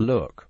Look